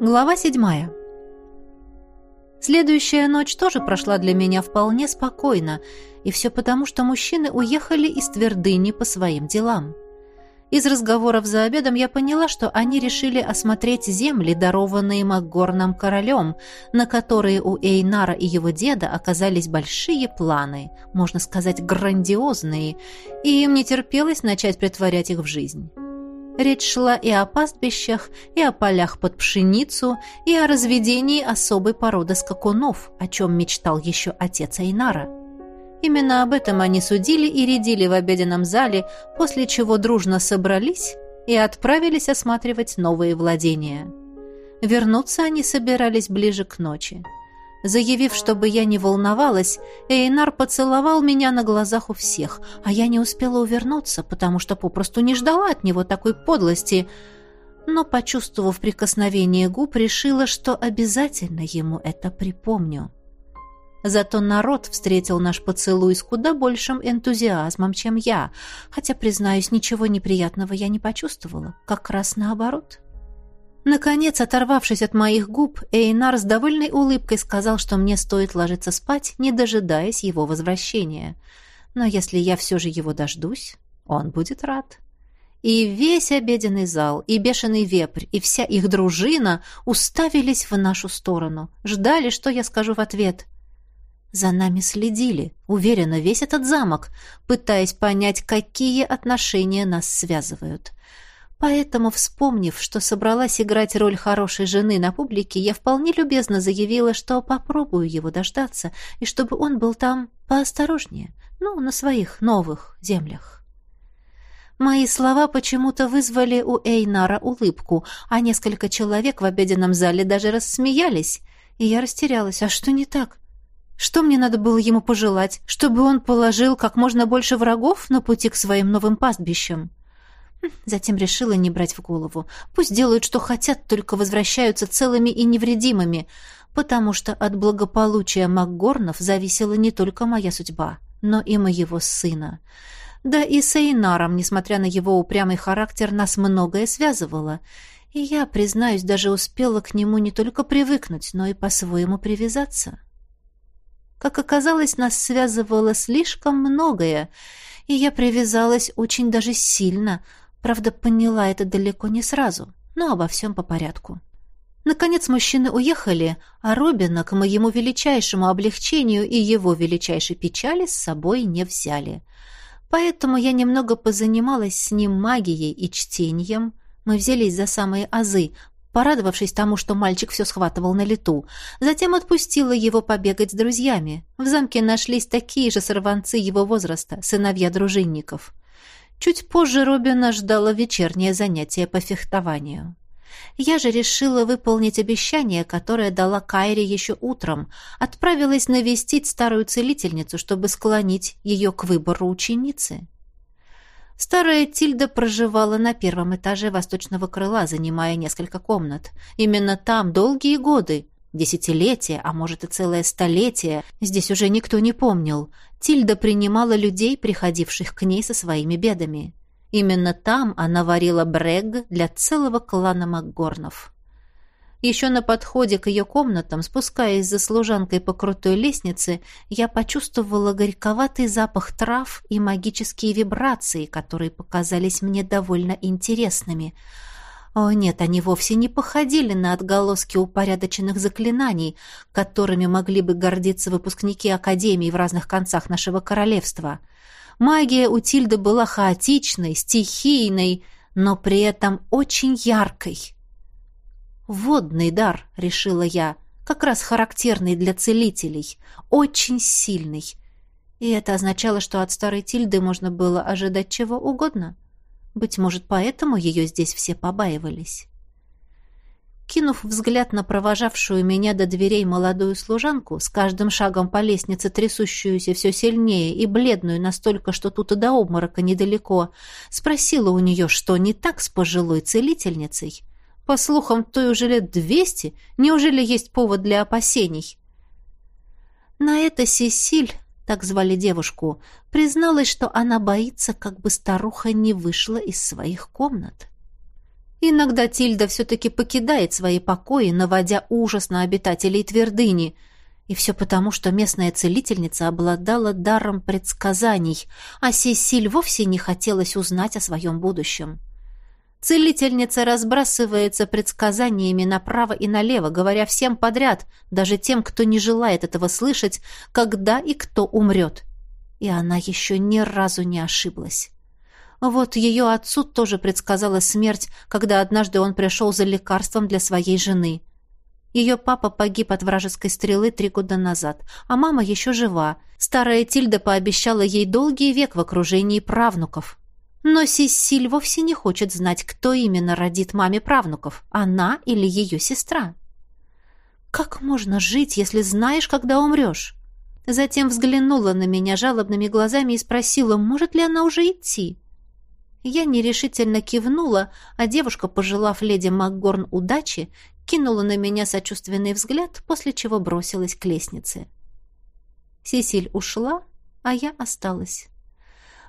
Глава седьмая. Следующая ночь тоже прошла для меня вполне спокойно, и все потому, что мужчины уехали из Твердыни по своим делам. Из разговоров за обедом я поняла, что они решили осмотреть земли, дарованные Макгорном королем, на которые у Эйнара и его деда оказались большие планы, можно сказать, грандиозные, и им не терпелось начать притворять их в жизнь. Речь шла и о пастбищах, и о полях под пшеницу, и о разведении особой породы скакунов, о чем мечтал еще отец Айнара. Именно об этом они судили и рядили в обеденном зале, после чего дружно собрались и отправились осматривать новые владения. Вернуться они собирались ближе к ночи. Заявив, чтобы я не волновалась, Эйнар поцеловал меня на глазах у всех, а я не успела увернуться, потому что попросту не ждала от него такой подлости, но, почувствовав прикосновение губ, решила, что обязательно ему это припомню. Зато народ встретил наш поцелуй с куда большим энтузиазмом, чем я, хотя, признаюсь, ничего неприятного я не почувствовала, как раз наоборот. — Наконец, оторвавшись от моих губ, Эйнар с довольной улыбкой сказал, что мне стоит ложиться спать, не дожидаясь его возвращения. Но если я все же его дождусь, он будет рад. И весь обеденный зал, и бешеный вепрь, и вся их дружина уставились в нашу сторону, ждали, что я скажу в ответ. За нами следили, уверенно, весь этот замок, пытаясь понять, какие отношения нас связывают. Поэтому, вспомнив, что собралась играть роль хорошей жены на публике, я вполне любезно заявила, что попробую его дождаться, и чтобы он был там поосторожнее, ну, на своих новых землях. Мои слова почему-то вызвали у Эйнара улыбку, а несколько человек в обеденном зале даже рассмеялись, и я растерялась. А что не так? Что мне надо было ему пожелать? Чтобы он положил как можно больше врагов на пути к своим новым пастбищам? Затем решила не брать в голову. Пусть делают, что хотят, только возвращаются целыми и невредимыми, потому что от благополучия Макгорнов зависела не только моя судьба, но и моего сына. Да и с Эйнаром, несмотря на его упрямый характер, нас многое связывало. И я, признаюсь, даже успела к нему не только привыкнуть, но и по-своему привязаться. Как оказалось, нас связывало слишком многое, и я привязалась очень даже сильно — Правда, поняла это далеко не сразу, но обо всем по порядку. Наконец мужчины уехали, а Робина, к моему величайшему облегчению и его величайшей печали, с собой не взяли. Поэтому я немного позанималась с ним магией и чтением. Мы взялись за самые азы, порадовавшись тому, что мальчик все схватывал на лету. Затем отпустила его побегать с друзьями. В замке нашлись такие же сорванцы его возраста, сыновья дружинников. Чуть позже Робина ждало вечернее занятие по фехтованию. Я же решила выполнить обещание, которое дала Кайре еще утром. Отправилась навестить старую целительницу, чтобы склонить ее к выбору ученицы. Старая Тильда проживала на первом этаже восточного крыла, занимая несколько комнат. Именно там долгие годы, десятилетия, а может и целое столетие, здесь уже никто не помнил, Тильда принимала людей, приходивших к ней со своими бедами. Именно там она варила брег для целого клана Макгорнов. Еще на подходе к ее комнатам, спускаясь за служанкой по крутой лестнице, я почувствовала горьковатый запах трав и магические вибрации, которые показались мне довольно интересными — о нет, они вовсе не походили на отголоски упорядоченных заклинаний, которыми могли бы гордиться выпускники Академии в разных концах нашего королевства. Магия у Тильды была хаотичной, стихийной, но при этом очень яркой. «Водный дар», — решила я, — «как раз характерный для целителей, очень сильный». И это означало, что от старой Тильды можно было ожидать чего угодно — быть может, поэтому ее здесь все побаивались. Кинув взгляд на провожавшую меня до дверей молодую служанку, с каждым шагом по лестнице трясущуюся все сильнее и бледную настолько, что тут и до обморока недалеко, спросила у нее, что не так с пожилой целительницей. По слухам, той уже лет двести, неужели есть повод для опасений? На это Сесиль, так звали девушку, призналась, что она боится, как бы старуха не вышла из своих комнат. Иногда Тильда все-таки покидает свои покои, наводя ужас на обитателей твердыни. И все потому, что местная целительница обладала даром предсказаний, а Сесиль вовсе не хотелось узнать о своем будущем. Целительница разбрасывается предсказаниями направо и налево, говоря всем подряд, даже тем, кто не желает этого слышать, когда и кто умрет. И она еще ни разу не ошиблась. Вот ее отцу тоже предсказала смерть, когда однажды он пришел за лекарством для своей жены. Ее папа погиб от вражеской стрелы три года назад, а мама еще жива. Старая Тильда пообещала ей долгий век в окружении правнуков. Но Сесиль вовсе не хочет знать, кто именно родит маме правнуков, она или ее сестра. Как можно жить, если знаешь, когда умрешь? Затем взглянула на меня жалобными глазами и спросила, может ли она уже идти. Я нерешительно кивнула, а девушка, пожелав леди МакГорн удачи, кинула на меня сочувственный взгляд, после чего бросилась к лестнице. Сесиль ушла, а я осталась.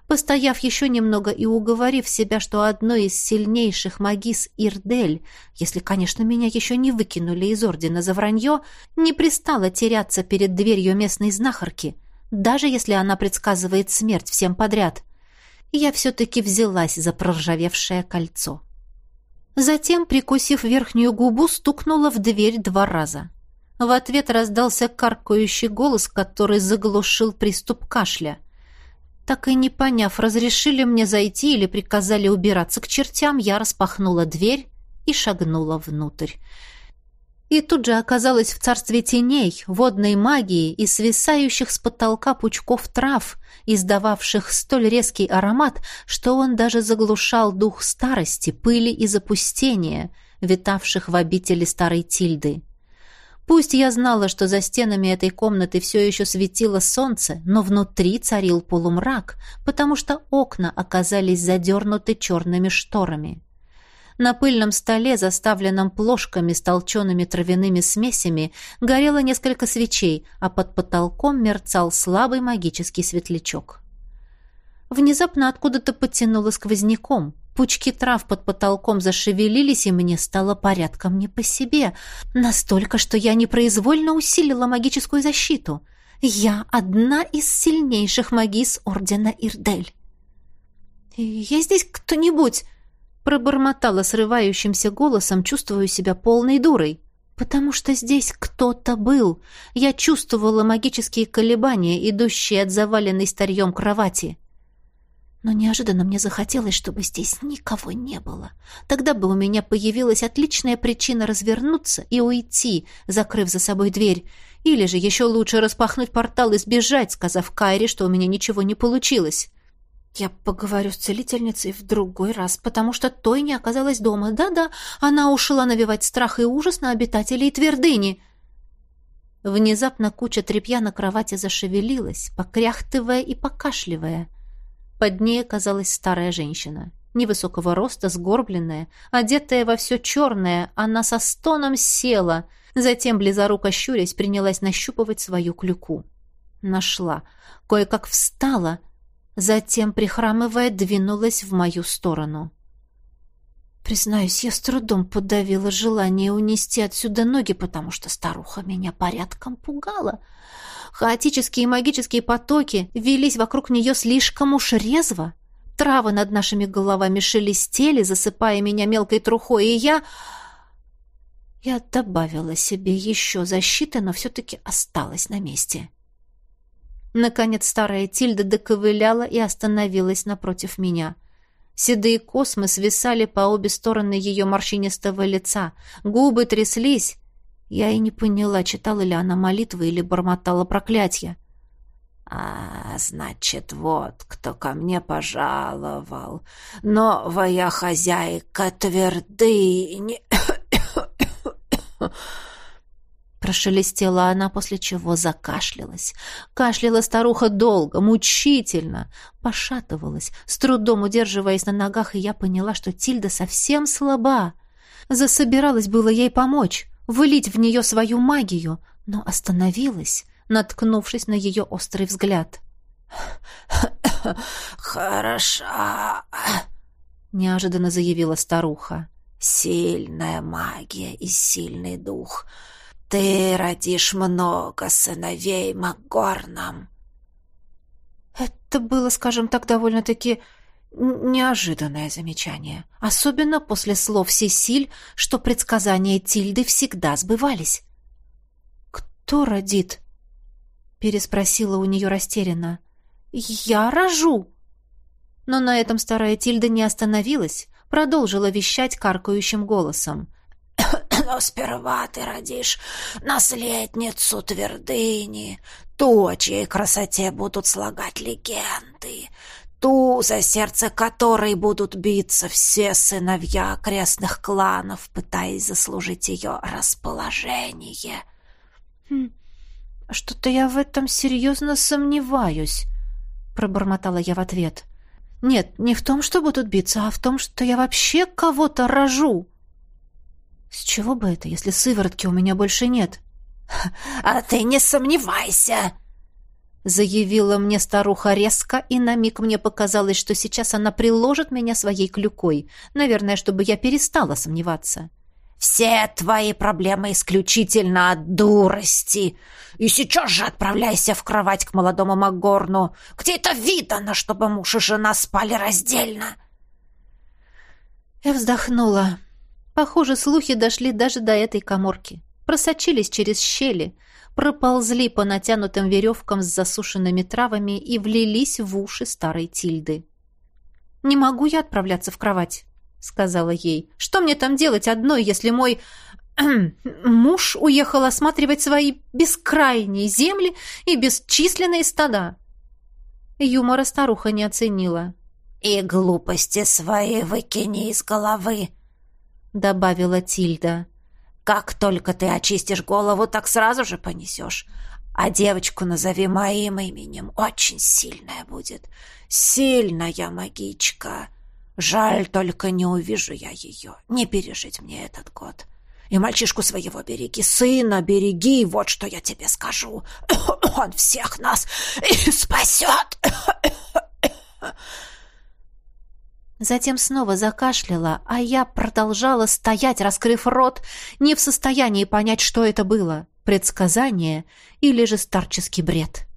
Постояв еще немного и уговорив себя, что одной из сильнейших магис Ирдель, если, конечно, меня еще не выкинули из ордена за вранье, не пристала теряться перед дверью местной знахарки, даже если она предсказывает смерть всем подряд я все-таки взялась за проржавевшее кольцо. Затем, прикусив верхнюю губу, стукнула в дверь два раза. В ответ раздался каркающий голос, который заглушил приступ кашля. Так и не поняв, разрешили мне зайти или приказали убираться к чертям, я распахнула дверь и шагнула внутрь и тут же оказалась в царстве теней, водной магии и свисающих с потолка пучков трав, издававших столь резкий аромат, что он даже заглушал дух старости, пыли и запустения, витавших в обители старой Тильды. Пусть я знала, что за стенами этой комнаты все еще светило солнце, но внутри царил полумрак, потому что окна оказались задернуты черными шторами. На пыльном столе, заставленном плошками с толчеными травяными смесями, горело несколько свечей, а под потолком мерцал слабый магический светлячок. Внезапно откуда-то потянуло сквозняком. Пучки трав под потолком зашевелились, и мне стало порядком не по себе. Настолько, что я непроизвольно усилила магическую защиту. Я одна из сильнейших магис Ордена Ирдель. «Есть здесь кто-нибудь?» Пробормотала срывающимся голосом, чувствую себя полной дурой. Потому что здесь кто-то был. Я чувствовала магические колебания, идущие от заваленной старьем кровати. Но неожиданно мне захотелось, чтобы здесь никого не было. Тогда бы у меня появилась отличная причина развернуться и уйти, закрыв за собой дверь. Или же еще лучше распахнуть портал и сбежать, сказав Кайре, что у меня ничего не получилось. Я поговорю с целительницей в другой раз, потому что той не оказалась дома. Да-да, она ушла навевать страх и ужас на обитателей твердыни. Внезапно куча тряпья на кровати зашевелилась, покряхтывая и покашливая. Под ней оказалась старая женщина. Невысокого роста, сгорбленная, одетая во все черное, она со стоном села, затем, близоруко щурясь, принялась нащупывать свою клюку. Нашла. Кое-как встала — Затем, прихрамывая, двинулась в мою сторону. Признаюсь, я с трудом подавила желание унести отсюда ноги, потому что старуха меня порядком пугала. Хаотические магические потоки велись вокруг нее слишком уж резво. Травы над нашими головами шелестели, засыпая меня мелкой трухой, и я... Я добавила себе еще защиты, но все-таки осталась на месте. Наконец старая Тильда доковыляла и остановилась напротив меня. Седые космы свисали по обе стороны ее морщинистого лица. Губы тряслись. Я и не поняла, читала ли она молитвы или бормотала проклятия. «А, значит, вот кто ко мне пожаловал. Новая хозяйка твердыни...» Прошелестела она, после чего закашлялась. Кашляла старуха долго, мучительно, пошатывалась, с трудом удерживаясь на ногах, и я поняла, что Тильда совсем слаба. Засобиралась было ей помочь, вылить в нее свою магию, но остановилась, наткнувшись на ее острый взгляд. «Хороша», — неожиданно заявила старуха. Сильная магия и сильный дух. Ты родишь много сыновей Макгорном. Это было, скажем так, довольно-таки неожиданное замечание. Особенно после слов Сесиль, что предсказания Тильды всегда сбывались. «Кто родит?» — переспросила у нее растерянно. «Я рожу!» Но на этом старая Тильда не остановилась, продолжила вещать каркающим голосом. «Но сперва ты родишь наследницу твердыни, ту, о чьей красоте будут слагать легенды, ту, за сердце которой будут биться все сыновья окрестных кланов, пытаясь заслужить ее расположение». «Хм, «Что-то я в этом серьезно сомневаюсь», — пробормотала я в ответ. Нет, не в том, что будут биться, а в том, что я вообще кого-то рожу. С чего бы это, если сыворотки у меня больше нет? А ты не сомневайся, заявила мне старуха резко, и на миг мне показалось, что сейчас она приложит меня своей клюкой, наверное, чтобы я перестала сомневаться. Все твои проблемы исключительно от дурости. И сейчас же отправляйся в кровать к молодому Макгорну. Где это видано, чтобы муж и жена спали раздельно?» Я вздохнула. Похоже, слухи дошли даже до этой коморки. Просочились через щели, проползли по натянутым веревкам с засушенными травами и влились в уши старой Тильды. «Не могу я отправляться в кровать». — сказала ей. «Что мне там делать одной, если мой муж уехал осматривать свои бескрайние земли и бесчисленные стада?» Юмора старуха не оценила. «И глупости свои выкини из головы», — добавила Тильда. «Как только ты очистишь голову, так сразу же понесешь. А девочку назови моим именем. Очень сильная будет. Сильная магичка». Жаль, только не увижу я ее. Не пережить мне этот год. И мальчишку своего береги, сына береги, вот что я тебе скажу. Он всех нас и спасет. Затем снова закашляла, а я продолжала стоять, раскрыв рот, не в состоянии понять, что это было — предсказание или же старческий бред.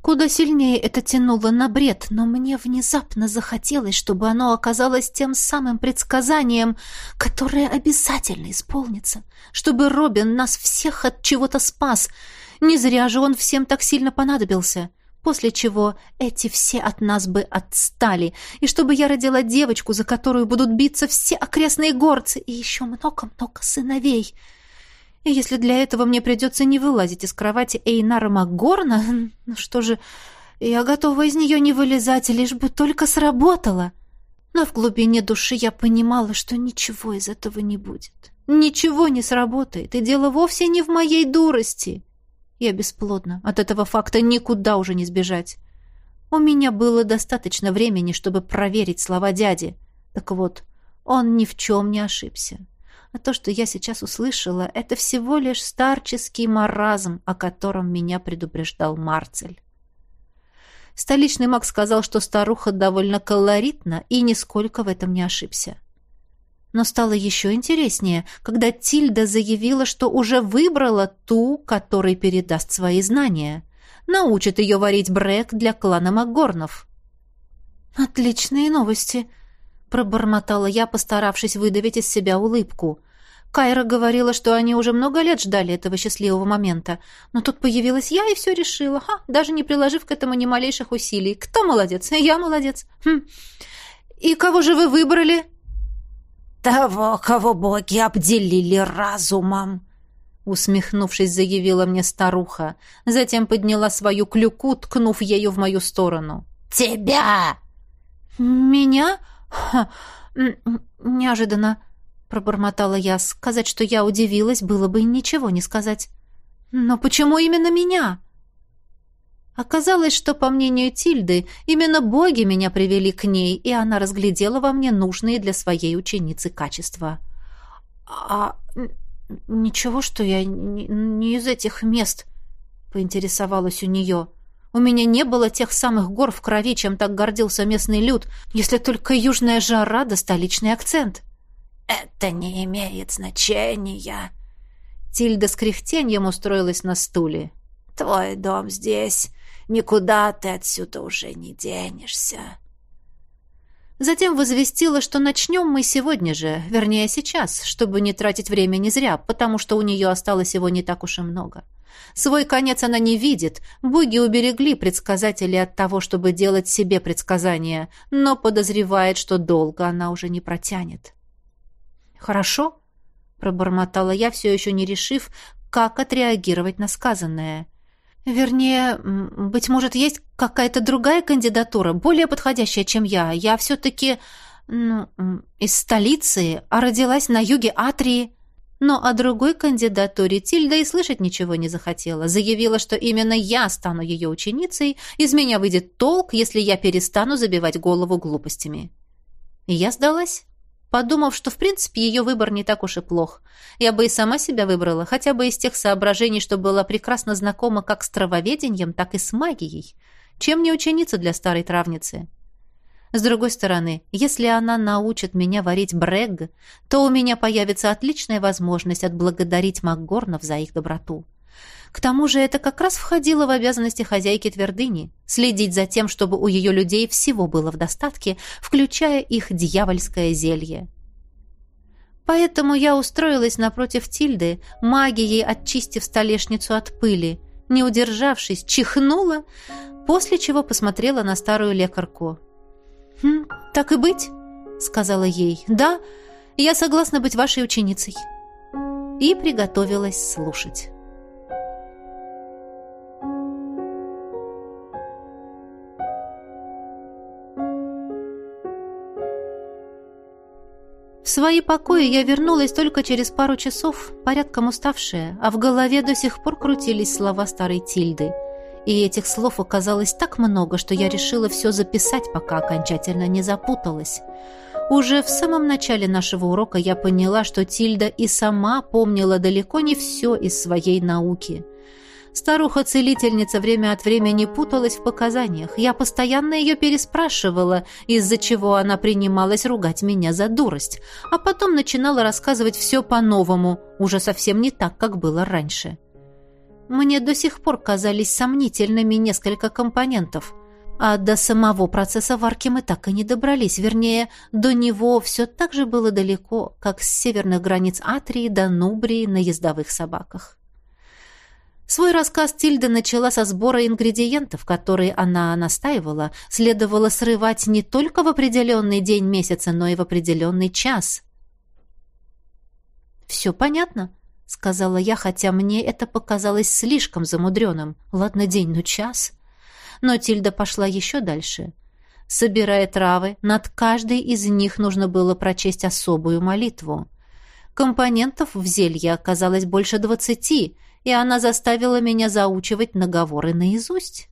Куда сильнее это тянуло на бред, но мне внезапно захотелось, чтобы оно оказалось тем самым предсказанием, которое обязательно исполнится, чтобы Робин нас всех от чего-то спас. Не зря же он всем так сильно понадобился. После чего эти все от нас бы отстали, и чтобы я родила девочку, за которую будут биться все окрестные горцы, и еще много-много сыновей — и если для этого мне придется не вылазить из кровати Эйнара Макгорна, ну что же, я готова из нее не вылезать, лишь бы только сработало. Но в глубине души я понимала, что ничего из этого не будет. Ничего не сработает, и дело вовсе не в моей дурости. Я бесплодна, от этого факта никуда уже не сбежать. У меня было достаточно времени, чтобы проверить слова дяди. Так вот, он ни в чем не ошибся. А то, что я сейчас услышала, это всего лишь старческий маразм, о котором меня предупреждал Марцель. Столичный маг сказал, что старуха довольно колоритна и нисколько в этом не ошибся. Но стало еще интереснее, когда Тильда заявила, что уже выбрала ту, которой передаст свои знания. Научит ее варить брек для клана Макгорнов. «Отличные новости!» пробормотала я, постаравшись выдавить из себя улыбку. Кайра говорила, что они уже много лет ждали этого счастливого момента. Но тут появилась я и все решила, ха, даже не приложив к этому ни малейших усилий. Кто молодец? Я молодец. Хм. И кого же вы выбрали? Того, кого боги обделили разумом. Усмехнувшись, заявила мне старуха. Затем подняла свою клюку, ткнув ею в мою сторону. «Тебя!» «Меня?» Ха, неожиданно, пробормотала я. Сказать, что я удивилась, было бы ничего не сказать. Но почему именно меня? Оказалось, что, по мнению Тильды, именно боги меня привели к ней, и она разглядела во мне нужные для своей ученицы качества. «А ничего, что я не, из этих мест?» — поинтересовалась у нее. У меня не было тех самых гор в крови, чем так гордился местный люд, если только южная жара да столичный акцент. Это не имеет значения. Тильда с кряхтеньем устроилась на стуле. Твой дом здесь. Никуда ты отсюда уже не денешься. Затем возвестила, что начнем мы сегодня же, вернее сейчас, чтобы не тратить время не зря, потому что у нее осталось его не так уж и много. Свой конец она не видит, боги уберегли предсказателей от того, чтобы делать себе предсказания, но подозревает, что долго она уже не протянет. «Хорошо», — пробормотала я, все еще не решив, как отреагировать на сказанное — Вернее, быть может, есть какая-то другая кандидатура, более подходящая, чем я. Я все-таки ну, из столицы, а родилась на юге Атрии. Но о другой кандидатуре Тильда и слышать ничего не захотела. Заявила, что именно я стану ее ученицей, из меня выйдет толк, если я перестану забивать голову глупостями. И я сдалась подумав, что в принципе ее выбор не так уж и плох. Я бы и сама себя выбрала, хотя бы из тех соображений, что была прекрасно знакома как с травоведением, так и с магией. Чем не ученица для старой травницы? С другой стороны, если она научит меня варить брегг, то у меня появится отличная возможность отблагодарить Макгорнов за их доброту. К тому же это как раз входило в обязанности хозяйки твердыни – следить за тем, чтобы у ее людей всего было в достатке, включая их дьявольское зелье. Поэтому я устроилась напротив Тильды, магией очистив столешницу от пыли, не удержавшись, чихнула, после чего посмотрела на старую лекарку. «Хм, «Так и быть», — сказала ей. «Да, я согласна быть вашей ученицей». И приготовилась слушать. В свои покои я вернулась только через пару часов, порядком уставшая, а в голове до сих пор крутились слова старой Тильды. И этих слов оказалось так много, что я решила все записать, пока окончательно не запуталась. Уже в самом начале нашего урока я поняла, что Тильда и сама помнила далеко не все из своей науки – Старуха-целительница время от времени путалась в показаниях. Я постоянно ее переспрашивала, из-за чего она принималась ругать меня за дурость, а потом начинала рассказывать все по-новому, уже совсем не так, как было раньше. Мне до сих пор казались сомнительными несколько компонентов, а до самого процесса варки мы так и не добрались, вернее, до него все так же было далеко, как с северных границ Атрии до Нубрии на ездовых собаках. Свой рассказ Тильда начала со сбора ингредиентов, которые она настаивала, следовало срывать не только в определенный день месяца, но и в определенный час. «Все понятно», — сказала я, хотя мне это показалось слишком замудреным. «Ладно, день, но час». Но Тильда пошла еще дальше. Собирая травы, над каждой из них нужно было прочесть особую молитву. Компонентов в зелье оказалось больше двадцати — и она заставила меня заучивать наговоры наизусть.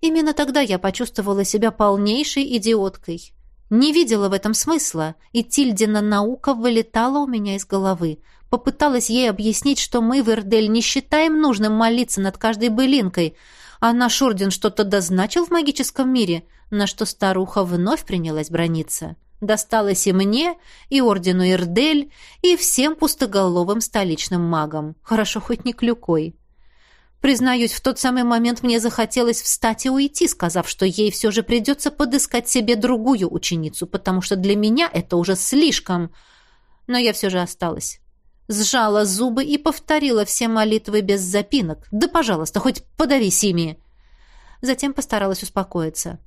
Именно тогда я почувствовала себя полнейшей идиоткой. Не видела в этом смысла, и Тильдина наука вылетала у меня из головы. Попыталась ей объяснить, что мы в Эрдель не считаем нужным молиться над каждой былинкой, а наш орден что-то дозначил в магическом мире, на что старуха вновь принялась брониться. Досталось и мне, и ордену Ирдель, и всем пустоголовым столичным магам. Хорошо хоть не клюкой. Признаюсь, в тот самый момент мне захотелось встать и уйти, сказав, что ей все же придется подыскать себе другую ученицу, потому что для меня это уже слишком. Но я все же осталась. Сжала зубы и повторила все молитвы без запинок. «Да, пожалуйста, хоть подавись ими!» Затем постаралась успокоиться.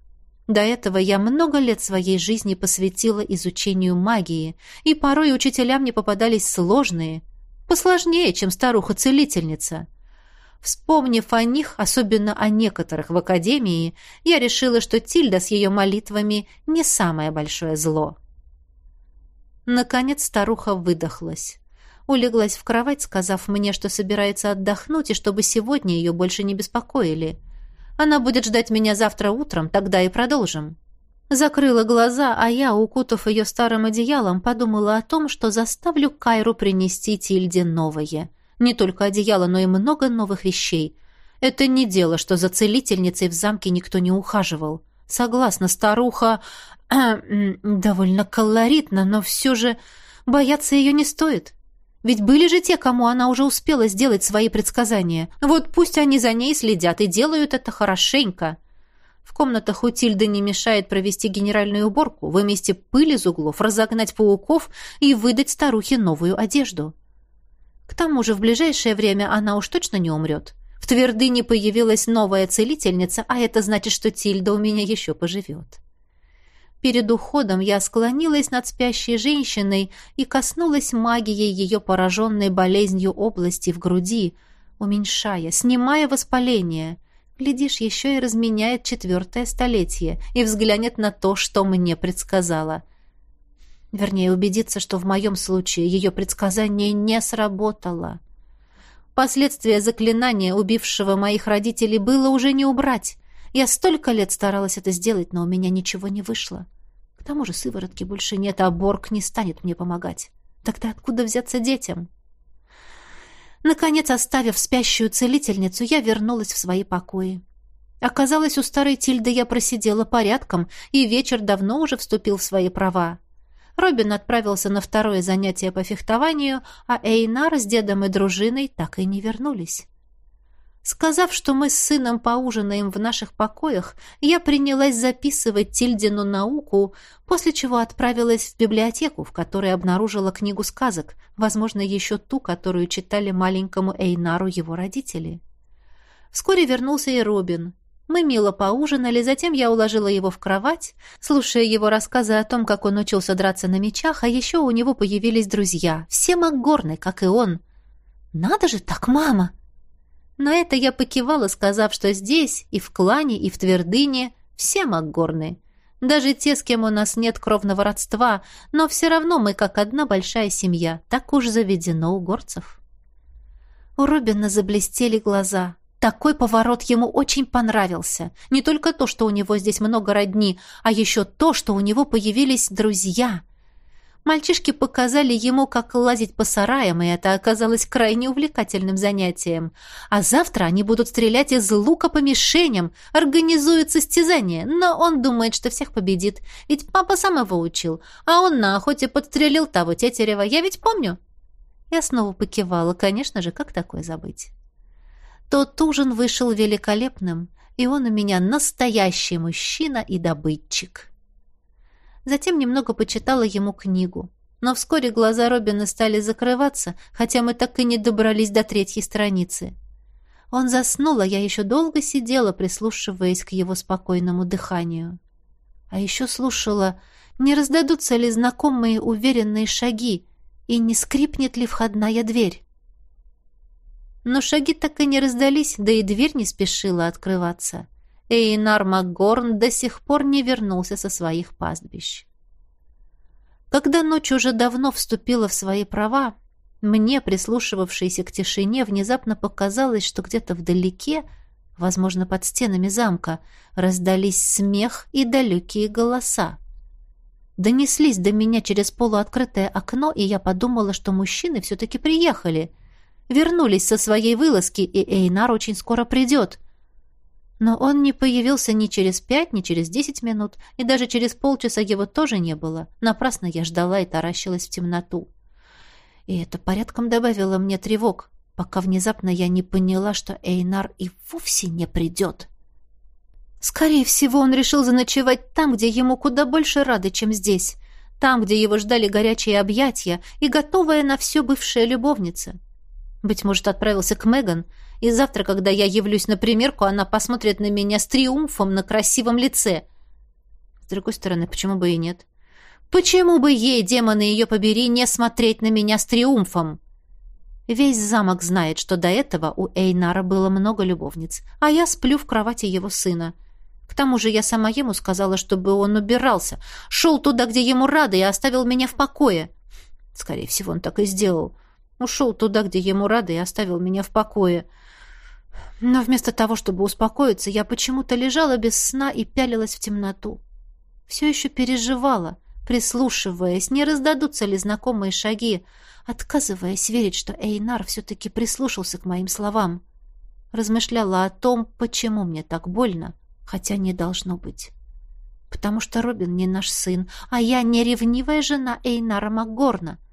До этого я много лет своей жизни посвятила изучению магии, и порой учителям мне попадались сложные, посложнее, чем старуха-целительница. Вспомнив о них, особенно о некоторых в академии, я решила, что Тильда с ее молитвами не самое большое зло. Наконец старуха выдохлась. Улеглась в кровать, сказав мне, что собирается отдохнуть и чтобы сегодня ее больше не беспокоили — она будет ждать меня завтра утром, тогда и продолжим». Закрыла глаза, а я, укутав ее старым одеялом, подумала о том, что заставлю Кайру принести Тильде новое. Не только одеяло, но и много новых вещей. Это не дело, что за целительницей в замке никто не ухаживал. Согласна, старуха довольно колоритна, но все же Бояться ее не стоит. Ведь были же те, кому она уже успела сделать свои предсказания. Вот пусть они за ней следят и делают это хорошенько. В комнатах у Тильды не мешает провести генеральную уборку, вымести пыль из углов, разогнать пауков и выдать старухе новую одежду. К тому же в ближайшее время она уж точно не умрет. В твердыне появилась новая целительница, а это значит, что Тильда у меня еще поживет. Перед уходом я склонилась над спящей женщиной и коснулась магией ее пораженной болезнью области в груди, уменьшая, снимая воспаление. Глядишь, еще и разменяет четвертое столетие и взглянет на то, что мне предсказала. Вернее, убедиться, что в моем случае ее предсказание не сработало. Последствия заклинания, убившего моих родителей, было уже не убрать. Я столько лет старалась это сделать, но у меня ничего не вышло. К тому же сыворотки больше нет, а Борг не станет мне помогать. Тогда откуда взяться детям? Наконец, оставив спящую целительницу, я вернулась в свои покои. Оказалось, у старой Тильды я просидела порядком, и вечер давно уже вступил в свои права. Робин отправился на второе занятие по фехтованию, а Эйнар с дедом и дружиной так и не вернулись. Сказав, что мы с сыном поужинаем в наших покоях, я принялась записывать Тильдину науку, после чего отправилась в библиотеку, в которой обнаружила книгу сказок, возможно, еще ту, которую читали маленькому Эйнару его родители. Вскоре вернулся и Робин. Мы мило поужинали, затем я уложила его в кровать, слушая его рассказы о том, как он учился драться на мечах, а еще у него появились друзья, все Макгорны, как и он. «Надо же так, мама!» На это я покивала, сказав, что здесь, и в клане, и в твердыне, все Макгорны. Даже те, с кем у нас нет кровного родства, но все равно мы как одна большая семья, так уж заведено у горцев. У Робина заблестели глаза. Такой поворот ему очень понравился. Не только то, что у него здесь много родни, а еще то, что у него появились друзья. Мальчишки показали ему, как лазить по сараям, и это оказалось крайне увлекательным занятием. А завтра они будут стрелять из лука по мишеням, организуют состязание, но он думает, что всех победит. Ведь папа сам его учил, а он на охоте подстрелил того тетерева, я ведь помню. Я снова покивала, конечно же, как такое забыть. Тот ужин вышел великолепным, и он у меня настоящий мужчина и добытчик. Затем немного почитала ему книгу. Но вскоре глаза Робина стали закрываться, хотя мы так и не добрались до третьей страницы. Он заснул, а я еще долго сидела, прислушиваясь к его спокойному дыханию. А еще слушала, не раздадутся ли знакомые уверенные шаги и не скрипнет ли входная дверь. Но шаги так и не раздались, да и дверь не спешила открываться. Эйнар Макгорн до сих пор не вернулся со своих пастбищ. Когда ночь уже давно вступила в свои права, мне, прислушивавшейся к тишине, внезапно показалось, что где-то вдалеке, возможно, под стенами замка, раздались смех и далекие голоса. Донеслись до меня через полуоткрытое окно, и я подумала, что мужчины все-таки приехали — вернулись со своей вылазки, и Эйнар очень скоро придет. Но он не появился ни через пять, ни через десять минут, и даже через полчаса его тоже не было. Напрасно я ждала и таращилась в темноту. И это порядком добавило мне тревог, пока внезапно я не поняла, что Эйнар и вовсе не придет. Скорее всего, он решил заночевать там, где ему куда больше рады, чем здесь. Там, где его ждали горячие объятия и готовая на все бывшая любовница. Быть может, отправился к Меган, и завтра, когда я явлюсь на примерку, она посмотрит на меня с триумфом на красивом лице. С другой стороны, почему бы и нет? Почему бы ей, демоны ее побери, не смотреть на меня с триумфом? Весь замок знает, что до этого у Эйнара было много любовниц, а я сплю в кровати его сына. К тому же я сама ему сказала, чтобы он убирался, шел туда, где ему рады, и оставил меня в покое. Скорее всего, он так и сделал. Ушел туда, где ему рады, и оставил меня в покое. Но вместо того, чтобы успокоиться, я почему-то лежала без сна и пялилась в темноту. Все еще переживала, прислушиваясь, не раздадутся ли знакомые шаги, отказываясь верить, что Эйнар все-таки прислушался к моим словам. Размышляла о том, почему мне так больно, хотя не должно быть. Потому что Робин не наш сын, а я не ревнивая жена Эйнара Макгорна —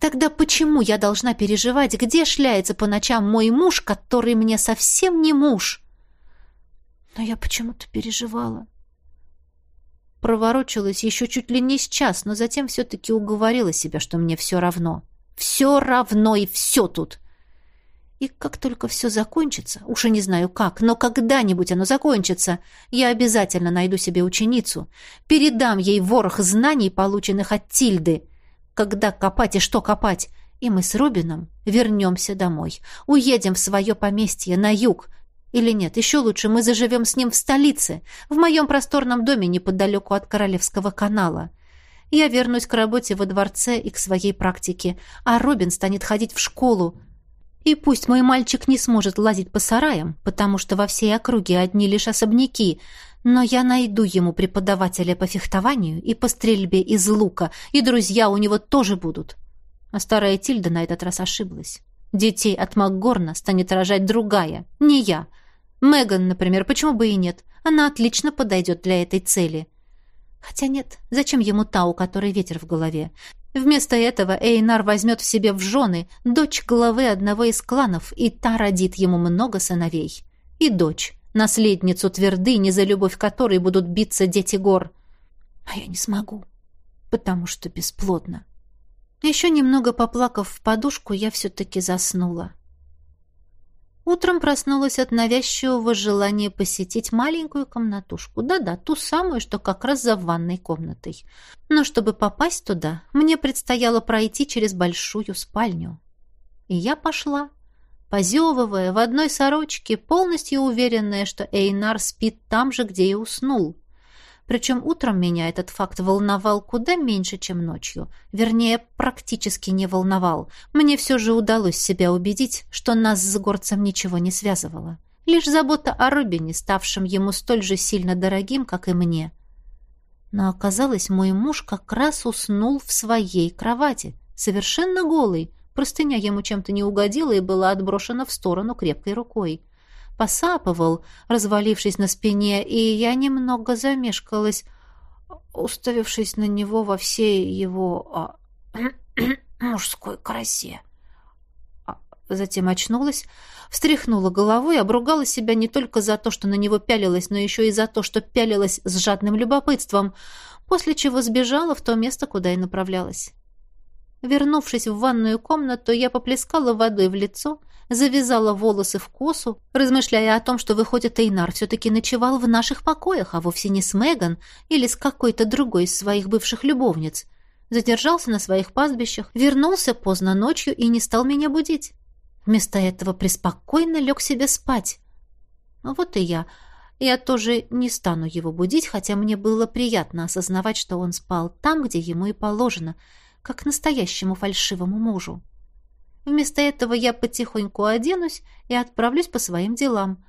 тогда почему я должна переживать, где шляется по ночам мой муж, который мне совсем не муж? Но я почему-то переживала. Проворочилась еще чуть ли не с час, но затем все-таки уговорила себя, что мне все равно. Все равно и все тут. И как только все закончится, уж и не знаю как, но когда-нибудь оно закончится, я обязательно найду себе ученицу, передам ей ворох знаний, полученных от Тильды. Когда копать и что копать, и мы с Робином вернемся домой, уедем в свое поместье на юг. Или нет, еще лучше мы заживем с ним в столице, в моем просторном доме неподалеку от Королевского канала. Я вернусь к работе во дворце и к своей практике, а Робин станет ходить в школу, и пусть мой мальчик не сможет лазить по сараям, потому что во всей округе одни лишь особняки, но я найду ему преподавателя по фехтованию и по стрельбе из лука, и друзья у него тоже будут. А старая Тильда на этот раз ошиблась. Детей от Макгорна станет рожать другая, не я. Меган, например, почему бы и нет? Она отлично подойдет для этой цели. Хотя нет, зачем ему та, у которой ветер в голове? Вместо этого Эйнар возьмет в себе в жены дочь главы одного из кланов, и та родит ему много сыновей. И дочь, наследницу твердыни, за любовь которой будут биться дети гор. А я не смогу, потому что бесплодно. Еще немного поплакав в подушку, я все-таки заснула. Утром проснулась от навязчивого желания посетить маленькую комнатушку. Да-да, ту самую, что как раз за ванной комнатой. Но чтобы попасть туда, мне предстояло пройти через большую спальню. И я пошла, позевывая в одной сорочке, полностью уверенная, что Эйнар спит там же, где и уснул. Причем утром меня этот факт волновал куда меньше, чем ночью. Вернее, практически не волновал. Мне все же удалось себя убедить, что нас с горцем ничего не связывало. Лишь забота о Рубине, ставшем ему столь же сильно дорогим, как и мне. Но оказалось, мой муж как раз уснул в своей кровати, совершенно голый. Простыня ему чем-то не угодила и была отброшена в сторону крепкой рукой посапывал, развалившись на спине, и я немного замешкалась, уставившись на него во всей его а, мужской красе. А, затем очнулась, встряхнула головой, обругала себя не только за то, что на него пялилась, но еще и за то, что пялилась с жадным любопытством, после чего сбежала в то место, куда и направлялась. Вернувшись в ванную комнату, я поплескала водой в лицо, завязала волосы в косу, размышляя о том, что, выходит, Эйнар все-таки ночевал в наших покоях, а вовсе не с Меган или с какой-то другой из своих бывших любовниц. Задержался на своих пастбищах, вернулся поздно ночью и не стал меня будить. Вместо этого преспокойно лег себе спать. Ну вот и я. Я тоже не стану его будить, хотя мне было приятно осознавать, что он спал там, где ему и положено, как настоящему фальшивому мужу. Вместо этого я потихоньку оденусь и отправлюсь по своим делам.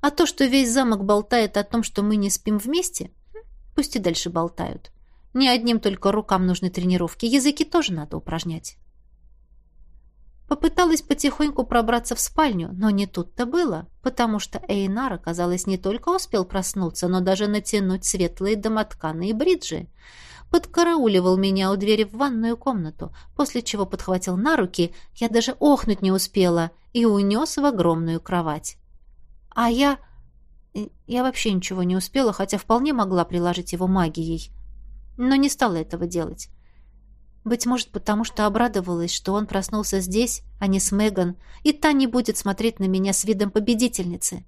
А то, что весь замок болтает о том, что мы не спим вместе, пусть и дальше болтают. Не одним только рукам нужны тренировки, языки тоже надо упражнять. Попыталась потихоньку пробраться в спальню, но не тут-то было, потому что Эйнар, оказалось, не только успел проснуться, но даже натянуть светлые домотканые бриджи — подкарауливал меня у двери в ванную комнату, после чего подхватил на руки, я даже охнуть не успела, и унес в огромную кровать. А я... Я вообще ничего не успела, хотя вполне могла приложить его магией. Но не стала этого делать. Быть может, потому что обрадовалась, что он проснулся здесь, а не с Меган, и та не будет смотреть на меня с видом победительницы.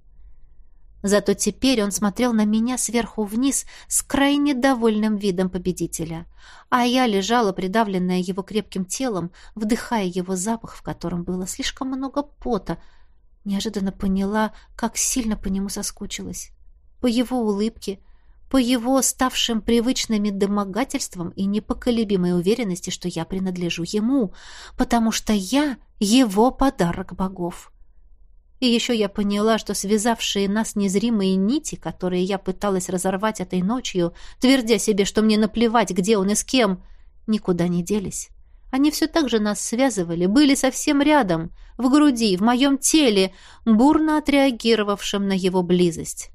Зато теперь он смотрел на меня сверху вниз с крайне довольным видом победителя. А я лежала, придавленная его крепким телом, вдыхая его запах, в котором было слишком много пота. Неожиданно поняла, как сильно по нему соскучилась. По его улыбке, по его ставшим привычными домогательствам и непоколебимой уверенности, что я принадлежу ему, потому что я — его подарок богов. И еще я поняла, что связавшие нас незримые нити, которые я пыталась разорвать этой ночью, твердя себе, что мне наплевать, где он и с кем, никуда не делись. Они все так же нас связывали, были совсем рядом, в груди, в моем теле, бурно отреагировавшем на его близость.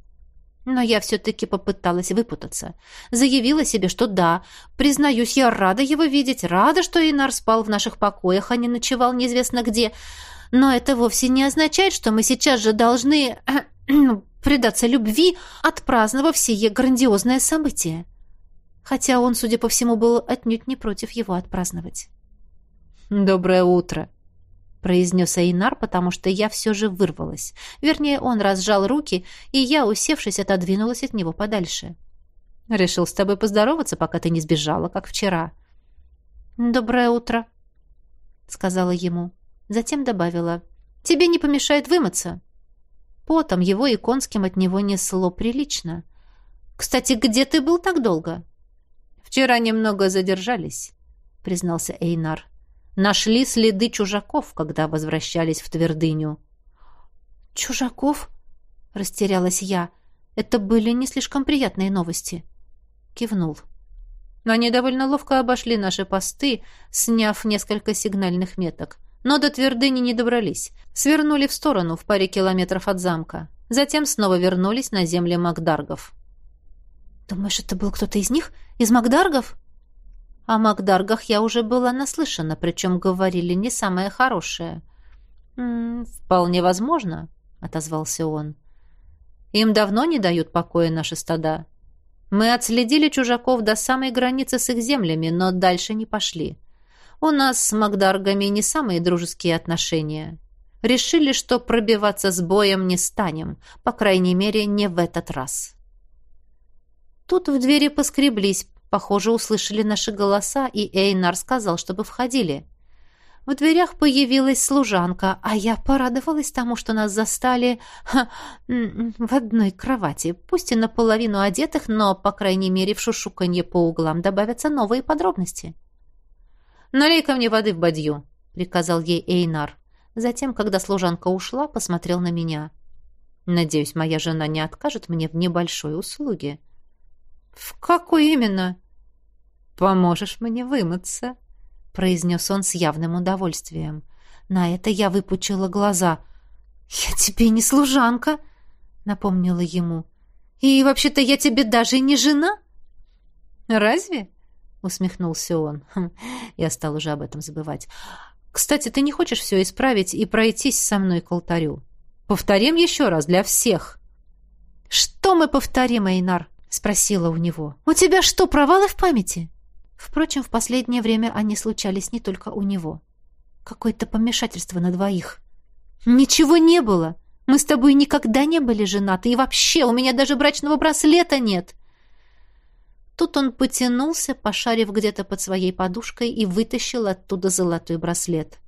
Но я все-таки попыталась выпутаться. Заявила себе, что да, признаюсь, я рада его видеть, рада, что Инар спал в наших покоях, а не ночевал неизвестно где. Но это вовсе не означает, что мы сейчас же должны предаться любви, отпраздновав сие грандиозное событие. Хотя он, судя по всему, был отнюдь не против его отпраздновать. «Доброе утро», — произнес Эйнар, потому что я все же вырвалась. Вернее, он разжал руки, и я, усевшись, отодвинулась от него подальше. «Решил с тобой поздороваться, пока ты не сбежала, как вчера». «Доброе утро», — сказала ему. Затем добавила. «Тебе не помешает вымыться». Потом его и конским от него несло прилично. «Кстати, где ты был так долго?» «Вчера немного задержались», — признался Эйнар. Нашли следы чужаков, когда возвращались в твердыню. «Чужаков?» — растерялась я. «Это были не слишком приятные новости». Кивнул. Но они довольно ловко обошли наши посты, сняв несколько сигнальных меток. Но до твердыни не добрались. Свернули в сторону в паре километров от замка. Затем снова вернулись на земли Макдаргов. «Думаешь, это был кто-то из них? Из Макдаргов?» О Макдаргах я уже была наслышана, причем говорили не самое хорошее. «М -м, «Вполне возможно», — отозвался он. «Им давно не дают покоя наши стада. Мы отследили чужаков до самой границы с их землями, но дальше не пошли. У нас с Макдаргами не самые дружеские отношения. Решили, что пробиваться с боем не станем, по крайней мере, не в этот раз». Тут в двери поскреблись, Похоже, услышали наши голоса, и Эйнар сказал, чтобы входили. В дверях появилась служанка, а я порадовалась тому, что нас застали ха, в одной кровати. Пусть и наполовину одетых, но, по крайней мере, в шушуканье по углам добавятся новые подробности. «Налей-ка мне воды в бадью», — приказал ей Эйнар. Затем, когда служанка ушла, посмотрел на меня. «Надеюсь, моя жена не откажет мне в небольшой услуге». «В какой именно?» «Поможешь мне вымыться», — произнес он с явным удовольствием. На это я выпучила глаза. «Я тебе не служанка», — напомнила ему. «И вообще-то я тебе даже не жена». «Разве?» — усмехнулся он. Хм, я стал уже об этом забывать. «Кстати, ты не хочешь все исправить и пройтись со мной к алтарю? Повторим еще раз для всех». «Что мы повторим, Эйнар?» — спросила у него. «У тебя что, провалы в памяти?» Впрочем, в последнее время они случались не только у него. Какое-то помешательство на двоих. «Ничего не было! Мы с тобой никогда не были женаты, и вообще у меня даже брачного браслета нет!» Тут он потянулся, пошарив где-то под своей подушкой, и вытащил оттуда золотой браслет.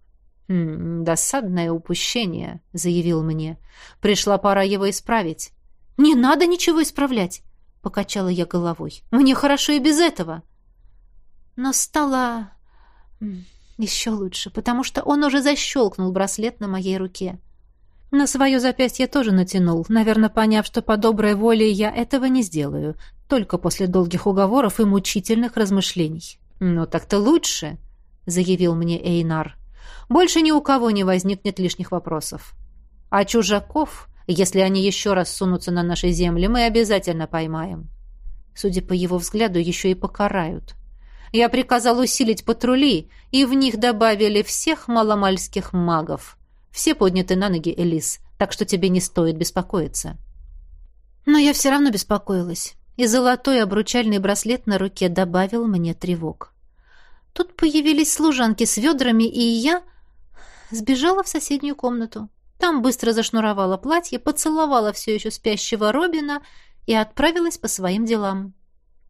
«Хм, «Досадное упущение», — заявил мне. «Пришла пора его исправить». «Не надо ничего исправлять. — покачала я головой. «Мне хорошо и без этого». Но стало еще лучше, потому что он уже защелкнул браслет на моей руке. На свое запястье тоже натянул, наверное, поняв, что по доброй воле я этого не сделаю, только после долгих уговоров и мучительных размышлений. «Ну так-то лучше», — заявил мне Эйнар. «Больше ни у кого не возникнет лишних вопросов. А чужаков если они еще раз сунутся на наши земли, мы обязательно поймаем. Судя по его взгляду, еще и покарают. Я приказал усилить патрули, и в них добавили всех маломальских магов. Все подняты на ноги, Элис, так что тебе не стоит беспокоиться. Но я все равно беспокоилась, и золотой обручальный браслет на руке добавил мне тревог. Тут появились служанки с ведрами, и я сбежала в соседнюю комнату. Там быстро зашнуровала платье, поцеловала все еще спящего Робина и отправилась по своим делам.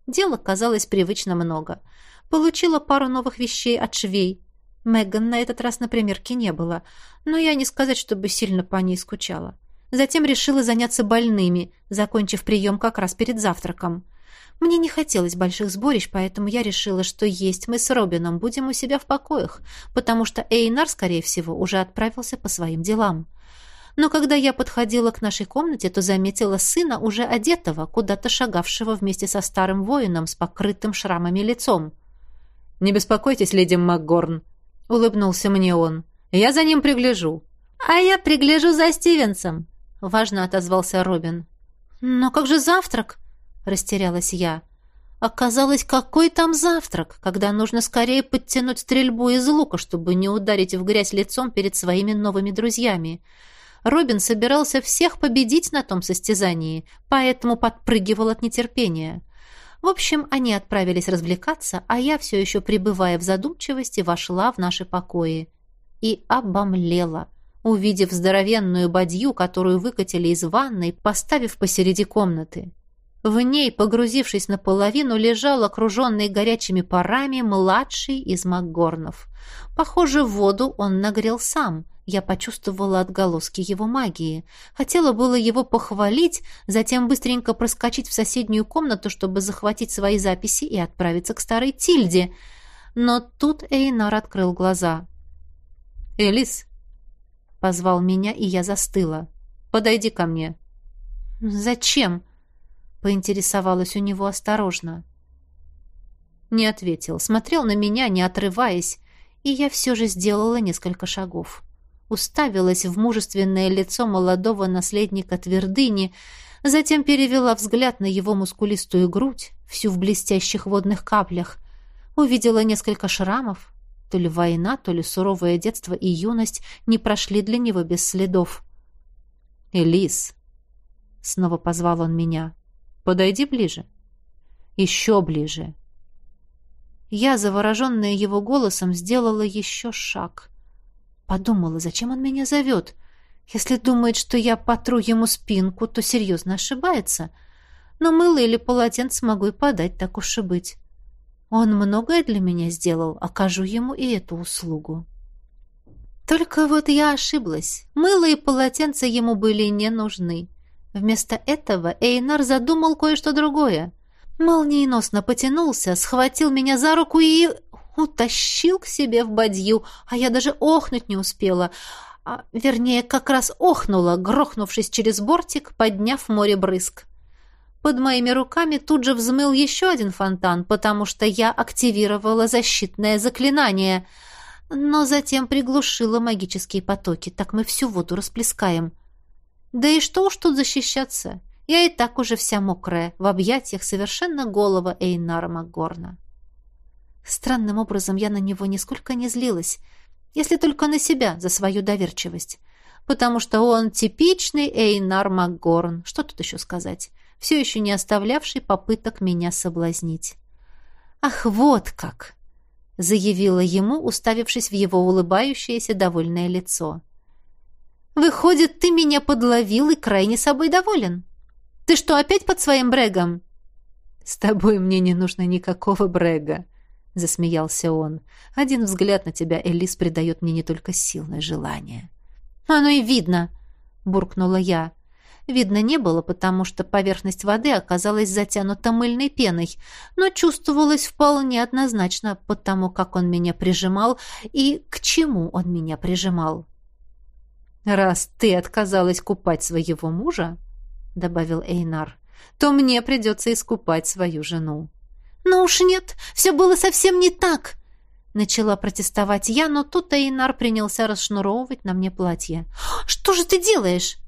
Дела казалось привычно много. Получила пару новых вещей от швей. Меган на этот раз на примерке не было, но я не сказать, чтобы сильно по ней скучала. Затем решила заняться больными, закончив прием как раз перед завтраком. Мне не хотелось больших сборищ, поэтому я решила, что есть мы с Робином будем у себя в покоях, потому что Эйнар, скорее всего, уже отправился по своим делам но когда я подходила к нашей комнате, то заметила сына, уже одетого, куда-то шагавшего вместе со старым воином с покрытым шрамами лицом. «Не беспокойтесь, леди МакГорн», — улыбнулся мне он. «Я за ним пригляжу». «А я пригляжу за Стивенсом», — важно отозвался Робин. «Но как же завтрак?» — растерялась я. Оказалось, какой там завтрак, когда нужно скорее подтянуть стрельбу из лука, чтобы не ударить в грязь лицом перед своими новыми друзьями. Робин собирался всех победить на том состязании, поэтому подпрыгивал от нетерпения. В общем, они отправились развлекаться, а я, все еще пребывая в задумчивости, вошла в наши покои. И обомлела, увидев здоровенную бадью, которую выкатили из ванной, поставив посереди комнаты. В ней, погрузившись наполовину, лежал окруженный горячими парами младший из Макгорнов. Похоже, воду он нагрел сам. Я почувствовала отголоски его магии. Хотела было его похвалить, затем быстренько проскочить в соседнюю комнату, чтобы захватить свои записи и отправиться к старой Тильде. Но тут Эйнар открыл глаза. «Элис!» — позвал меня, и я застыла. «Подойди ко мне». «Зачем?» поинтересовалась у него осторожно. Не ответил, смотрел на меня, не отрываясь, и я все же сделала несколько шагов. Уставилась в мужественное лицо молодого наследника твердыни, затем перевела взгляд на его мускулистую грудь, всю в блестящих водных каплях, увидела несколько шрамов, то ли война, то ли суровое детство и юность не прошли для него без следов. «Элис!» — снова позвал он меня. Подойди ближе. Еще ближе. Я, завороженная его голосом, сделала еще шаг. Подумала, зачем он меня зовет? Если думает, что я потру ему спинку, то серьезно ошибается. Но мыло или полотенце могу и подать, так уж и быть. Он многое для меня сделал, окажу ему и эту услугу. Только вот я ошиблась. Мыло и полотенце ему были не нужны. Вместо этого Эйнар задумал кое-что другое. Молниеносно потянулся, схватил меня за руку и утащил к себе в бадью, а я даже охнуть не успела. А, вернее, как раз охнула, грохнувшись через бортик, подняв море брызг. Под моими руками тут же взмыл еще один фонтан, потому что я активировала защитное заклинание, но затем приглушила магические потоки, так мы всю воду расплескаем. Да и что уж тут защищаться? Я и так уже вся мокрая, в объятиях совершенно голого Эйнара Макгорна. Странным образом я на него нисколько не злилась, если только на себя за свою доверчивость. Потому что он типичный Эйнар Макгорн, что тут еще сказать, все еще не оставлявший попыток меня соблазнить. «Ах, вот как!» — заявила ему, уставившись в его улыбающееся довольное лицо. — Выходит, ты меня подловил и крайне собой доволен. Ты что, опять под своим брегом? С тобой мне не нужно никакого брега, засмеялся он. Один взгляд на тебя, Элис, придает мне не только сил, но и желание. Оно и видно, буркнула я. Видно не было, потому что поверхность воды оказалась затянута мыльной пеной, но чувствовалось вполне однозначно, потому как он меня прижимал и к чему он меня прижимал. «Раз ты отказалась купать своего мужа, — добавил Эйнар, — то мне придется искупать свою жену». «Ну уж нет, все было совсем не так!» Начала протестовать я, но тут Эйнар принялся расшнуровывать на мне платье. «Что же ты делаешь?»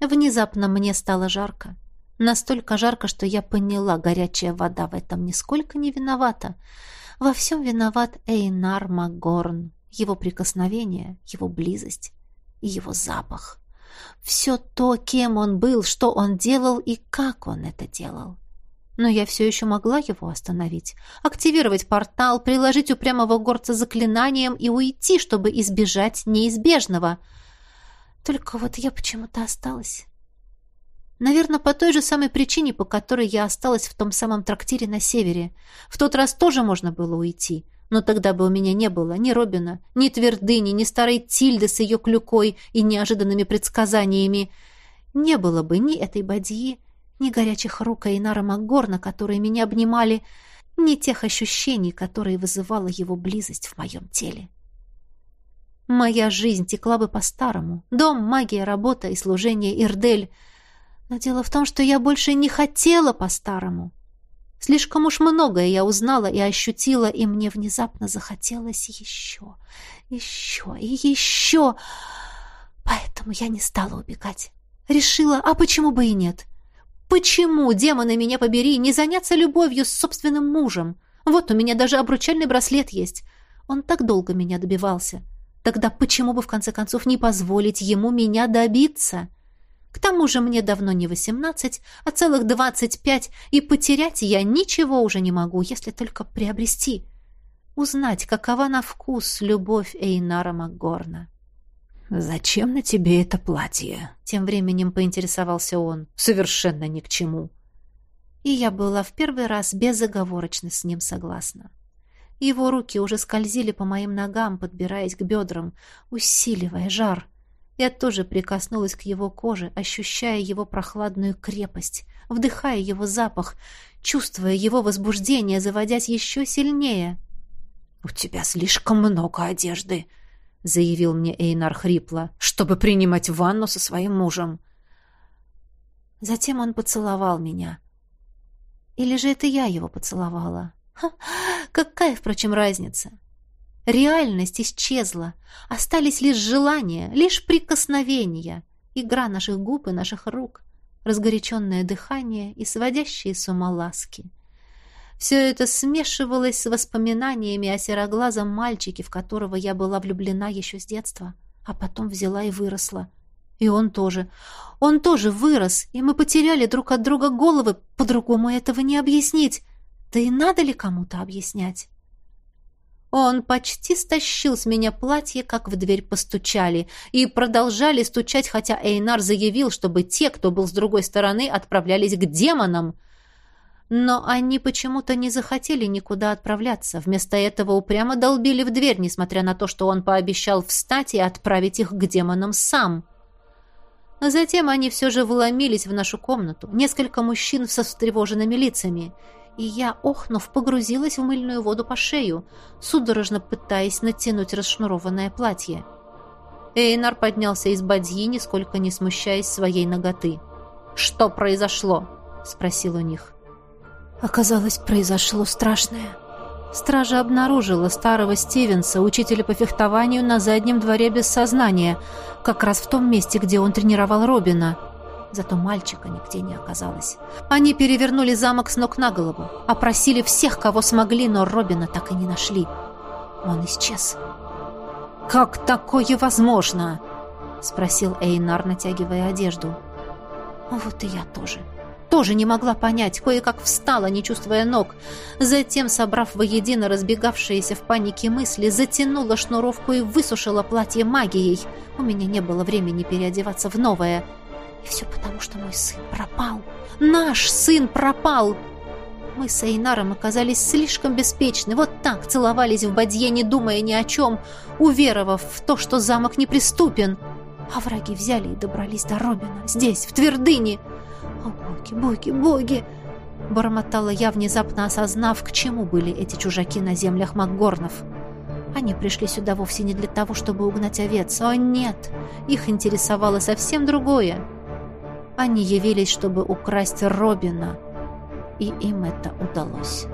Внезапно мне стало жарко. Настолько жарко, что я поняла, горячая вода в этом нисколько не виновата. Во всем виноват Эйнар Магорн, его прикосновение, его близость и его запах. Все то, кем он был, что он делал и как он это делал. Но я все еще могла его остановить, активировать портал, приложить упрямого горца заклинанием и уйти, чтобы избежать неизбежного. Только вот я почему-то осталась. Наверное, по той же самой причине, по которой я осталась в том самом трактире на севере. В тот раз тоже можно было уйти. Но тогда бы у меня не было ни Робина, ни Твердыни, ни старой Тильды с ее клюкой и неожиданными предсказаниями. Не было бы ни этой бадьи, ни горячих рук Эйнара Макгорна, которые меня обнимали, ни тех ощущений, которые вызывала его близость в моем теле. Моя жизнь текла бы по-старому. Дом, магия, работа и служение Ирдель. Но дело в том, что я больше не хотела по-старому. Слишком уж многое я узнала и ощутила, и мне внезапно захотелось еще, еще и еще. Поэтому я не стала убегать. Решила, а почему бы и нет? Почему, демоны меня побери, не заняться любовью с собственным мужем? Вот у меня даже обручальный браслет есть. Он так долго меня добивался. Тогда почему бы в конце концов не позволить ему меня добиться? К тому же мне давно не восемнадцать, а целых двадцать пять, и потерять я ничего уже не могу, если только приобрести. Узнать, какова на вкус любовь Эйнара Макгорна. «Зачем на тебе это платье?» Тем временем поинтересовался он. «Совершенно ни к чему». И я была в первый раз безоговорочно с ним согласна. Его руки уже скользили по моим ногам, подбираясь к бедрам, усиливая жар. Я тоже прикоснулась к его коже, ощущая его прохладную крепость, вдыхая его запах, чувствуя его возбуждение, заводясь еще сильнее. «У тебя слишком много одежды», — заявил мне Эйнар хрипло, «чтобы принимать ванну со своим мужем». Затем он поцеловал меня. Или же это я его поцеловала? Ха, какая, впрочем, разница? Реальность исчезла. Остались лишь желания, лишь прикосновения, игра наших губ и наших рук, разгоряченное дыхание и сводящие с ума ласки. Все это смешивалось с воспоминаниями о сероглазом мальчике, в которого я была влюблена еще с детства, а потом взяла и выросла. И он тоже. Он тоже вырос, и мы потеряли друг от друга головы, по-другому этого не объяснить. Да и надо ли кому-то объяснять? Он почти стащил с меня платье, как в дверь постучали, и продолжали стучать, хотя Эйнар заявил, чтобы те, кто был с другой стороны, отправлялись к демонам. Но они почему-то не захотели никуда отправляться. Вместо этого упрямо долбили в дверь, несмотря на то, что он пообещал встать и отправить их к демонам сам. Затем они все же вломились в нашу комнату. Несколько мужчин со встревоженными лицами — и я, охнув, погрузилась в мыльную воду по шею, судорожно пытаясь натянуть расшнурованное платье. Эйнар поднялся из бадьи, нисколько не смущаясь своей ноготы. «Что произошло?» — спросил у них. Оказалось, произошло страшное. Стража обнаружила старого Стивенса, учителя по фехтованию, на заднем дворе без сознания, как раз в том месте, где он тренировал Робина — Зато мальчика нигде не оказалось. Они перевернули замок с ног на голову, опросили всех, кого смогли, но Робина так и не нашли. Он исчез. «Как такое возможно?» — спросил Эйнар, натягивая одежду. «Вот и я тоже. Тоже не могла понять, кое-как встала, не чувствуя ног. Затем, собрав воедино разбегавшиеся в панике мысли, затянула шнуровку и высушила платье магией. У меня не было времени переодеваться в новое». И все потому, что мой сын пропал. Наш сын пропал. Мы с Эйнаром оказались слишком беспечны. Вот так целовались в бадье, не думая ни о чем, уверовав в то, что замок неприступен. А враги взяли и добрались до Робина. Здесь, в Твердыне. О, боги, боги, боги! Бормотала я, внезапно осознав, к чему были эти чужаки на землях Макгорнов. Они пришли сюда вовсе не для того, чтобы угнать овец. О, нет! Их интересовало совсем другое. Они явились, чтобы украсть Робина, и им это удалось.